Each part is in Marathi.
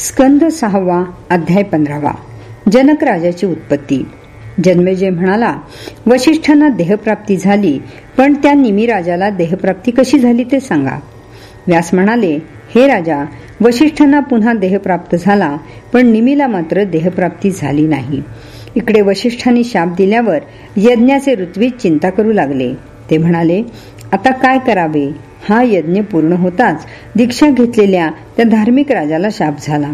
स्कंद सहावा अध्याय पंधरावा. जनक राजाची उत्पत्ती. जन्मेजय म्हणाला वशिष्ठांना देहप्राप्ती झाली पण त्या निमी राजाला देहप्राप्ती कशी झाली ते सांगा. व्यास म्हणाले हे राजा वशिष्ठांना पुन्हा देहप्राप्त झाला पण निमीला मात्र देहप्राप्ती झाली नाही. इकडे वशिष्ठांनी शाप दिल्यावर यज्ञाचे ऋत्वी चिंता करू लागले. ते म्हणाले आता काय करावे? हा यज्ञ पूर्ण होताच. दीक्षा घेतलेल्या त्या धार्मिक राजाला शाप झाला.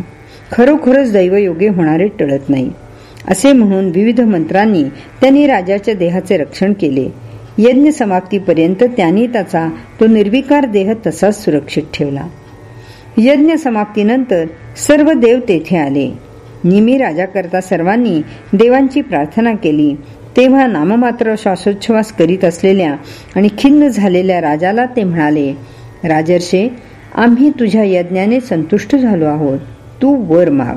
खरोखरच दैवयोगे होणारे टळत नाही. असे म्हणून विविध मंत्रांनी त्यांनी राजाच्या देहाचे रक्षण केले. यज्ञ समाप्तीपर्यंत त्यांनी त्याचा तो निर्विकार देह तसाच सुरक्षित ठेवला. यज्ञ समाप्तीनंतर सर्व देव तेथे आले. निमी राजाकरता सर्वांनी देवांची प्रार्थना केली. तेव्हा नाममात्र श्वासोच्छ्वास करीत असलेल्या आणि खिन्न झालेल्या राजाला ते म्हणाले राजर्षे आम्ही तुझ्या यज्ञाने संतुष्ट झालो आहोत. तू वर माग.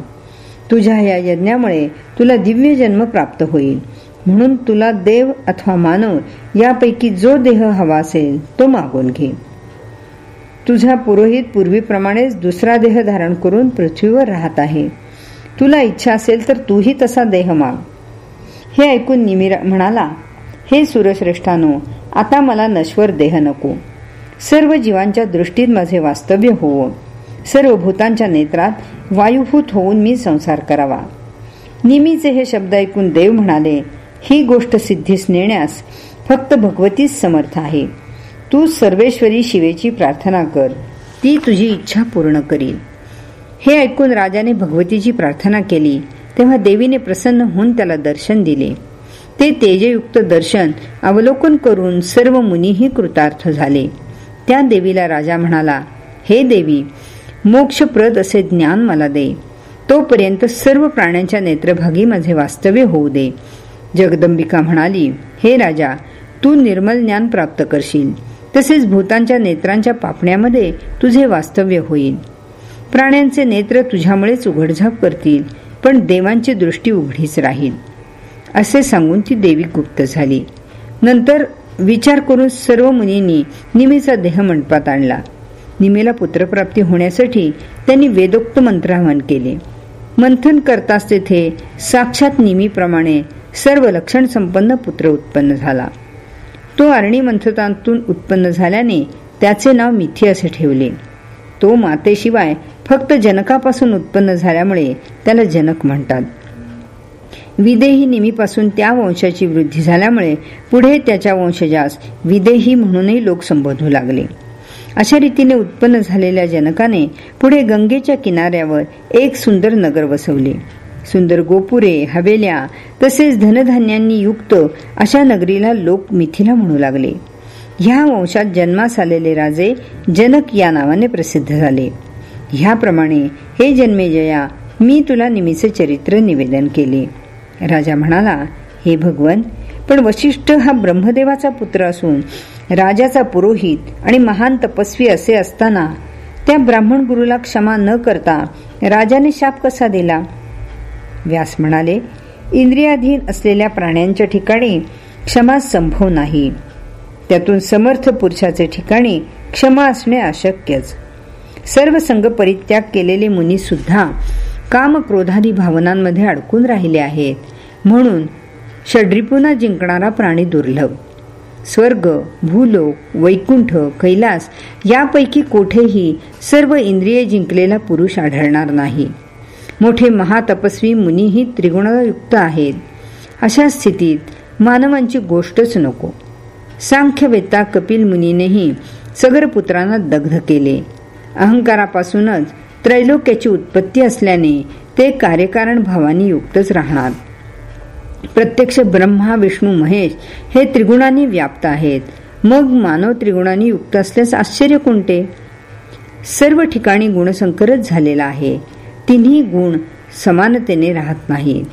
तुझ्या या यज्ञामुळे तुला दिव्य जन्म प्राप्त होईल. म्हणून तुला देव अथवा मानव यापैकी जो देह हवा असेल तो मागून घे. तुझा पुरोहित पूर्वीप्रमाणेच दुसरा देह धारण करून पृथ्वीवर राहत आहे. तुला इच्छा असेल तर तूही तसा देह माग. हे ऐकून निमिरा म्हणाला हे सूरश्रेष्ठानो आता मला नश्वर देह नको. सर्व जीवांच्या दृष्टीत माझे वास्तव्य होवो. सर्व भूतांच्या नेत्रात वायुभूत होऊन मी संसार करावा. निमीचे हे शब्द ऐकून देव म्हणाले ही गोष्ट सिद्धीस नेण्यास फक्त भगवतीच समर्थ आहे. तू सर्वेश्वरी शिवेची प्रार्थना कर. ती तुझी इच्छा पूर्ण करील. हे ऐकून राजाने भगवतीची प्रार्थना केली. तेव्हा देवीने प्रसन्न होऊन त्याला दर्शन दिले. ते तेजयुक्त दर्शन अवलोकन करून सर्व मुनीही कृतार्थ झाले. त्या देवीला राजा म्हणाला हे देवी मोक्षप्रद असे ज्ञान मला दे. तोपर्यंत सर्व प्राण्यांच्या नेत्रभागी माझे वास्तव्य होऊ दे. जगदंबिका म्हणाली हे राजा तू निर्मल ज्ञान प्राप्त करशील. तसेच भूतांच्या नेत्रांच्या पापण्यामध्ये तुझे वास्तव्य होईल. प्राण्यांचे नेत्र तुझ्यामुळेच उघडझाप करतील. पण देवांची दृष्टी उघडीच राहील. असे सांगून ती देवी गुप्त झाली. नंतर विचार करून सर्व मुनींनी निमीचा देह मंडपात आणला. निमेला पुत्रप्राप्ती होण्यासाठी त्यांनी वेदोक्त मंत्राहवन केले. मंथन करताच तेथे साक्षात निमीप्रमाणे सर्व लक्षण संपन्न पुत्र उत्पन्न झाला. तो अरणी मंथतांतून उत्पन्न झाल्याने त्याचे नाव मिथी असे ठेवले. तो मातेशिवाय फक्त जनकापासून उत्पन्न झाल्यामुळे त्याला जनक म्हणतात. विदेही निमीपासून त्या वंशाची वृद्धी झाल्यामुळे पुढे त्याच्या वंशजास विदेही म्हणूनही लोक संबोधू लागले. अशा रीतीने उत्पन्न झालेल्या जनकाने पुढे गंगेच्या किनाऱ्यावर एक सुंदर नगर वसवले. सुंदर गोपुरे हवेल्या तसेच धनधान्यांनी युक्त अशा नगरीला लोक मिथिला म्हणू लागले. ह्या वंशात जन्मास आलेले राजे जनक या नावाने प्रसिद्ध झाले. ह्याप्रमाणे हे जन्मेजया मी तुला निमीचे चरित्र निवेदन केले. राजा म्हणाला हे भगवन पण वशिष्ठ हा ब्रह्मदेवाचा पुत्र असून राजाचा पुरोहित आणि महान तपस्वी असे असताना त्या ब्राह्मण गुरुला क्षमा न करता राजाने शाप कसा दिला? व्यास म्हणाले इंद्रियाधीन असलेल्या प्राण्यांच्या ठिकाणी क्षमा संभव नाही. त्यातून समर्थ पुरुषाचे ठिकाणी क्षमा असणे अशक्यच. सर्व संघ परित्याग केलेले मुनी सुद्धा काम क्रोधादी भावनांमध्ये अडकून राहिले आहेत. म्हणून षड्रिपुना जिंकणारा प्राणी दुर्लभ. स्वर्ग भूलोक वैकुंठ कैलास यापैकी कोठेही सर्व इंद्रिये जिंकलेला पुरुष आढळणार नाही. मोठे महातपस्वी मुनीही त्रिगुणयुक्त आहेत. अशा स्थितीत मानवांची गोष्टच नको. सांख्यवेत्ता कपिल मुनीनेही सगरपुत्रांना दग्ध केले. अहंकारापासूनच त्रैलोक्याची उत्पत्ती असल्याने ते कार्यकारण भावानी युक्तच राहणार. प्रत्यक्ष ब्रह्मा विष्णू महेश हे त्रिगुणांनी व्याप्त आहेत. मग मानव त्रिगुणांनी युक्त असल्यास आश्चर्य कोणते? सर्व ठिकाणी गुणसंकरच झालेला आहे. तिन्ही गुण समानतेने राहत नाहीत.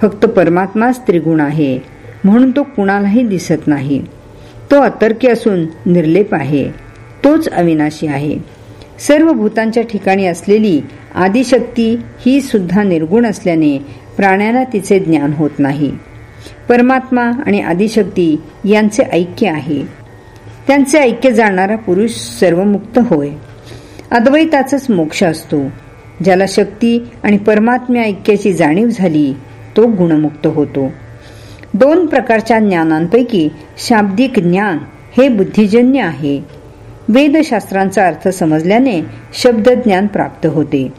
फक्त परमात्माच त्रिगुण आहे. म्हणून तो कुणालाही दिसत नाही. तो अतर्की असून निर्लेप आहे. तोच अविनाशी आहे. सर्व भूतांच्या ठिकाणी असलेली आदिशक्ती ही सुद्धा निर्गुण असल्याने प्राण्याला तिचे ज्ञान होत नाही. परमात्मा आणि आदिशक्ती यांचे ऐक्य आहे. त्यांचे ऐक्य जाणणारा पुरुष सर्वमुक्त होय. अद्वैताचाच मोक्ष असतो. ज्याला शक्ती आणि परमात्म्या ऐक्याची जाणीव झाली तो गुणमुक्त होतो. दोन प्रकारच्या ज्ञानांपैकी शाब्दिक ज्ञान हे बुद्धिजन्य आहे. वेदशास्त्रांचा अर्थ समजल्याने शब्दज्ञान प्राप्त होते.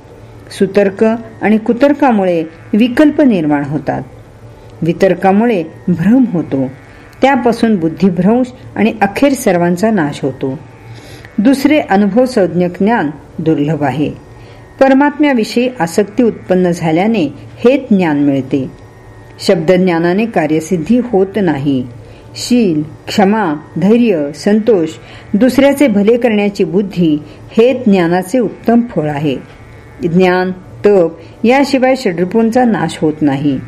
सुतर्क आणि कुतर्कामुळे विकल्प निर्माण होतात. वितर्कामुळे भ्रम होतो. त्यापासून बुद्धिभ्रंश आणि अखेर सर्वांचा नाश होतो. दुसरे अनुभव संज्ञ ज्ञान दुर्लभ आहे. परमात्म्याविषयी आसक्ती उत्पन्न झाल्याने हे ज्ञान मिळते. शब्दज्ञानाने कार्यसिद्धी होत नाही. शील क्षमा धैर्य संतोष दुसऱ्याचे भले करण्याची बुद्धी हे ज्ञानाचे उत्तम फळ आहे. ज्ञान तप याशिवाय षड्रिपूंचा नाश होत नाही.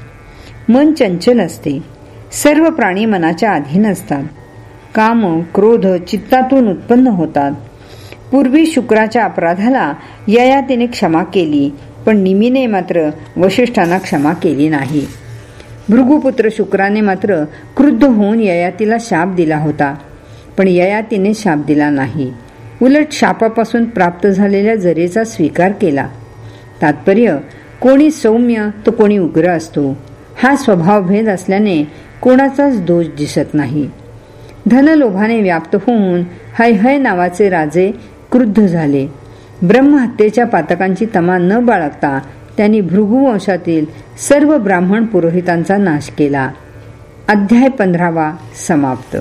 मन चंचल असते. सर्व प्राणी मनाच्या अधीन असतात. काम क्रोध चित्तातून उत्पन्न होतात. पूर्वी शुक्राच्या अपराधाला ययातीने क्षमा केली पण निमीने मात्र वशिष्ठांना क्षमा केली नाही. भृगुपुत्र शुक्राने मात्र क्रुद्ध होऊन ययातीला शाप दिला होता. पण ययातीने शाप दिला नाही. उलट शापापासून प्राप्त झालेल्या जरेचा स्वीकार केला. तात्पर्य कोणी सौम्य तर कोणी उग्र असतो. हा स्वभावभेद असल्याने कोणाचाच दोष दिसत नाही. धनलोभाने व्याप्त होऊन हय हय नावाचे राजे क्रुद्ध झाले. ब्रह्महत्येच्या पातकांची तमा न बाळगता त्यांनी भृगुवंशातील सर्व ब्राह्मण पुरोहितांचा नाश केला. अध्याय पंधरावा समाप्त.